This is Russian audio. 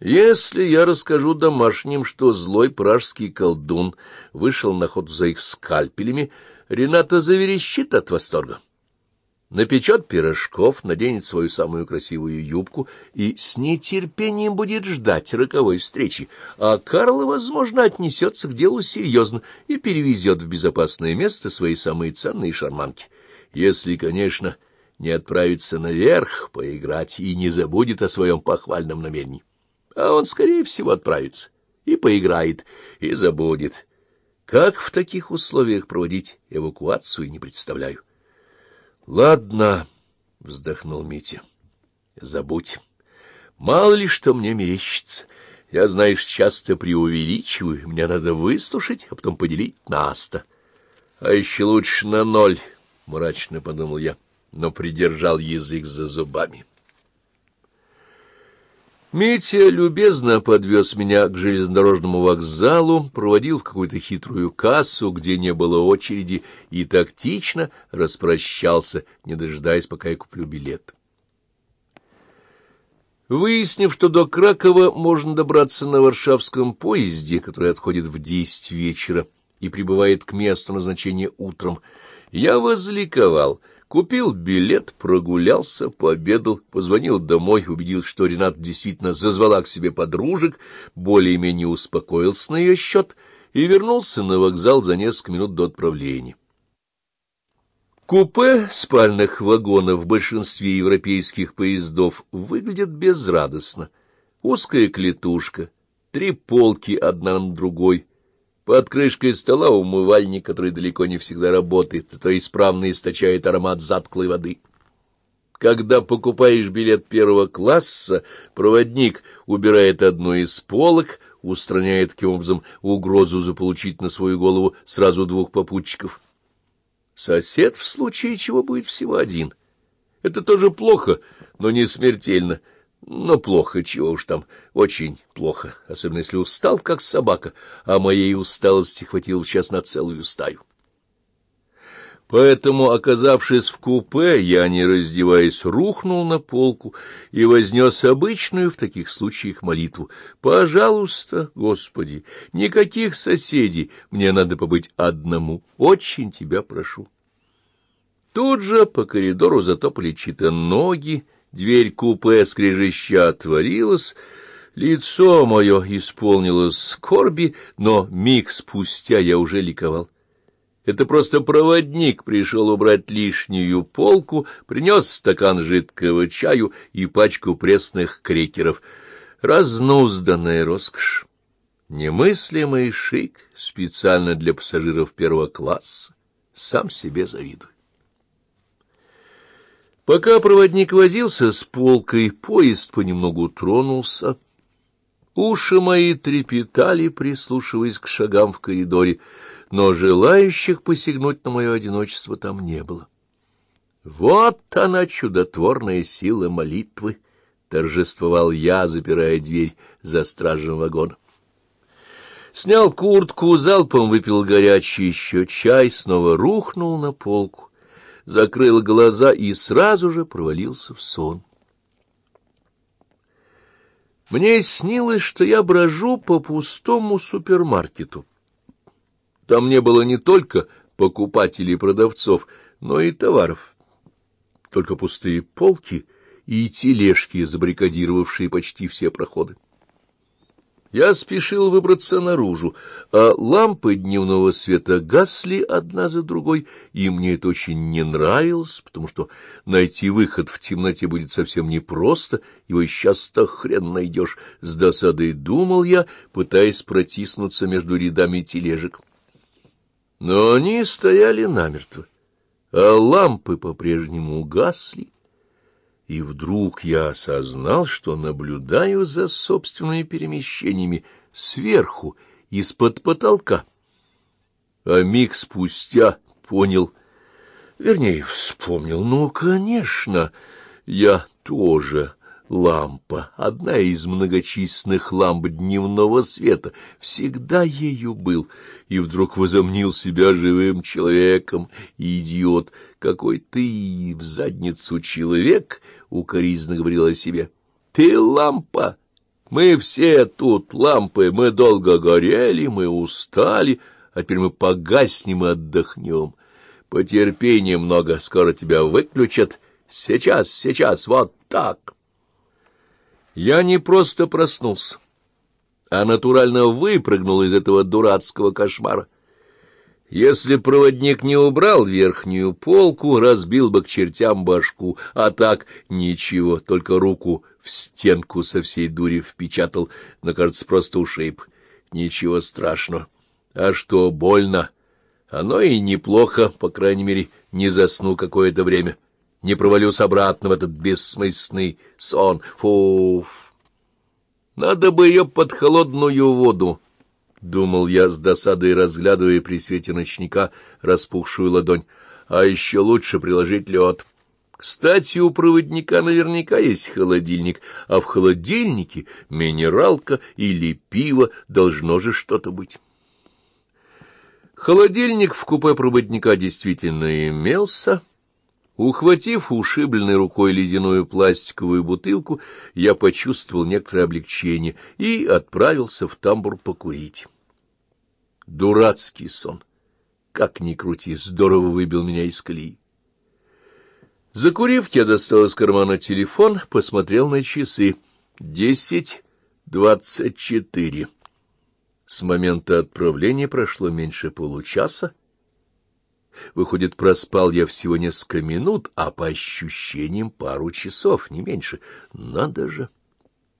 Если я расскажу домашним, что злой пражский колдун вышел на ход за их скальпелями, Рената заверещит от восторга. Напечет пирожков, наденет свою самую красивую юбку и с нетерпением будет ждать роковой встречи, а Карл, возможно, отнесется к делу серьезно и перевезет в безопасное место свои самые ценные шарманки. Если, конечно, не отправится наверх поиграть и не забудет о своем похвальном намерении а он, скорее всего, отправится и поиграет, и забудет. Как в таких условиях проводить эвакуацию, не представляю. — Ладно, — вздохнул Митя, — забудь. Мало ли что мне мерещится. Я, знаешь, часто преувеличиваю, мне надо выслушать, а потом поделить на сто. А еще лучше на ноль, — мрачно подумал я, но придержал язык за зубами. Митя любезно подвез меня к железнодорожному вокзалу, проводил в какую-то хитрую кассу, где не было очереди, и тактично распрощался, не дожидаясь, пока я куплю билет. Выяснив, что до Кракова можно добраться на варшавском поезде, который отходит в десять вечера и прибывает к месту назначения утром, я возликовал — Купил билет, прогулялся, пообедал, позвонил домой, убедил, что Ренат действительно зазвала к себе подружек, более-менее успокоился на ее счет и вернулся на вокзал за несколько минут до отправления. Купе спальных вагонов в большинстве европейских поездов выглядят безрадостно. Узкая клетушка, три полки одна над другой — под крышкой стола умывальник, который далеко не всегда работает, то исправно источает аромат затклой воды. Когда покупаешь билет первого класса, проводник убирает одну из полок, устраняет таким образом угрозу заполучить на свою голову сразу двух попутчиков. Сосед в случае чего будет всего один. Это тоже плохо, но не смертельно — но плохо, чего уж там, очень плохо, особенно если устал, как собака, а моей усталости хватило сейчас на целую стаю. Поэтому, оказавшись в купе, я, не раздеваясь, рухнул на полку и вознес обычную в таких случаях молитву. «Пожалуйста, Господи, никаких соседей, мне надо побыть одному, очень тебя прошу». Тут же по коридору затопали чьи-то ноги, Дверь купе скрежеща отворилась, лицо мое исполнилось скорби, но миг спустя я уже ликовал. Это просто проводник пришел убрать лишнюю полку, принес стакан жидкого чаю и пачку пресных крекеров. Разнузданная роскошь. Немыслимый шик специально для пассажиров первого класса. Сам себе завидую. Пока проводник возился с полкой, поезд понемногу тронулся. Уши мои трепетали, прислушиваясь к шагам в коридоре, но желающих посягнуть на мое одиночество там не было. Вот она, чудотворная сила молитвы, — торжествовал я, запирая дверь за стражем вагона. Снял куртку, залпом выпил горячий еще чай, снова рухнул на полку закрыл глаза и сразу же провалился в сон. Мне снилось, что я брожу по пустому супермаркету. Там не было не только покупателей и продавцов, но и товаров. Только пустые полки и тележки, забаррикадировавшие почти все проходы. Я спешил выбраться наружу, а лампы дневного света гасли одна за другой, и мне это очень не нравилось, потому что найти выход в темноте будет совсем непросто, его сейчас-то хрен найдешь, с досадой думал я, пытаясь протиснуться между рядами тележек. Но они стояли намертво, а лампы по-прежнему гасли, и вдруг я осознал, что наблюдаю за собственными перемещениями сверху, из-под потолка. А миг спустя понял, вернее, вспомнил, ну, конечно, я тоже лампа, одна из многочисленных ламп дневного света, всегда ею был, и вдруг возомнил себя живым человеком, идиот, какой ты в задницу человек, — укоризненно говорил о себе. — Ты лампа, Мы все тут лампы, мы долго горели, мы устали, а теперь мы погаснем и отдохнем. Потерпи немного, скоро тебя выключат. Сейчас, сейчас, вот так. Я не просто проснулся, а натурально выпрыгнул из этого дурацкого кошмара. Если проводник не убрал верхнюю полку, разбил бы к чертям башку, а так ничего, только руку в стенку со всей дури впечатал, но, кажется, просто ушиб. Ничего страшного. А что, больно? Оно и неплохо, по крайней мере, не засну какое-то время. Не провалюсь обратно в этот бессмысленный сон. Фуф! Надо бы ее под холодную воду. — думал я с досадой, разглядывая при свете ночника распухшую ладонь. — А еще лучше приложить лед. Кстати, у проводника наверняка есть холодильник, а в холодильнике минералка или пиво должно же что-то быть. Холодильник в купе проводника действительно имелся. Ухватив ушибленной рукой ледяную пластиковую бутылку, я почувствовал некоторое облегчение и отправился в тамбур покурить. Дурацкий сон. Как ни крути, здорово выбил меня из колеи. Закурив, я достал из кармана телефон, посмотрел на часы. Десять двадцать четыре. С момента отправления прошло меньше получаса. Выходит, проспал я всего несколько минут, а по ощущениям пару часов, не меньше. Надо же!